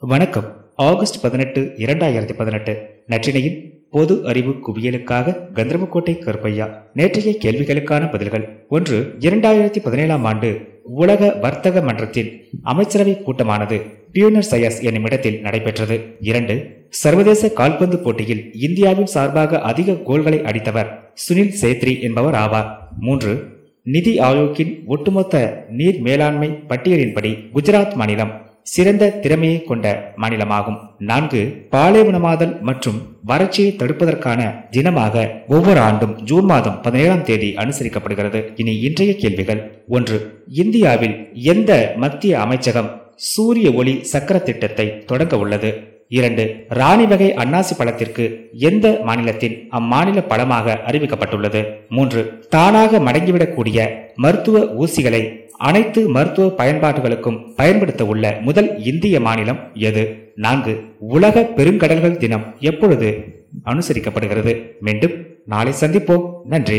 வணக்கம். ஆகஸ்ட் பதினெட்டு இரண்டாயிரத்தி பதினெட்டு. நற்றினையின் பொது அறிவு குவியலுக்காக கந்தரவக்கோட்டை கருப்பையா நேற்றைய கேள்விகளுக்கான பதில்கள். ஒன்று இரண்டாயிரத்தி பதினேழாம் ஆண்டு உலக வர்த்தக மன்றத்தின் அமைச்சரவை கூட்டமானது பியூனர் சயஸ் என்னும் இடத்தில் நடைபெற்றது. இரண்டு சர்வதேச கால்பந்து போட்டியில் இந்தியாவின் சார்பாக அதிக கோல்களை அடித்தவர் சுனில் சேத்ரி என்பவர் ஆவார். மூன்று நிதி ஆயோக்கின் ஒட்டுமொத்த நீர் மேலாண்மை பட்டியலின்படி குஜராத் மாநிலம் சிறந்த திறமையை கொண்ட மாநிலமாகும். நான்கு பாலைவனமாதல் மற்றும் வறட்சியை தடுப்பதற்கான தினமாக ஒவ்வொரு ஆண்டும் ஜூன் மாதம் பதினேழாம் தேதி அனுசரிக்கப்படுகிறது. இனி இன்றைய கேள்விகள். ஒன்று இந்தியாவில் எந்த மத்திய அமைச்சகம் சூரிய ஒளி சக்கர திட்டத்தை தொடங்க உள்ளது? இரண்டு ராணி வகை அன்னாசி பழத்திற்கு எந்த மாநிலத்தின் அம்மாநில பழமாக அறிவிக்கப்பட்டுள்ளது? மூன்று தானாக மடங்கிவிடக்கூடிய மருத்துவ ஊசிகளை அனைத்து மருத்துவ பயன்பாடுகளுக்கும் பயன்படுத்த உள்ள முதல் இந்திய மாநிலம் எது? நான்கு உலக பெருங்கடல்கள் தினம் எப்பொழுது அனுசரிக்கப்படுகிறது? மீண்டும் நாளை சந்திப்போம். நன்றி.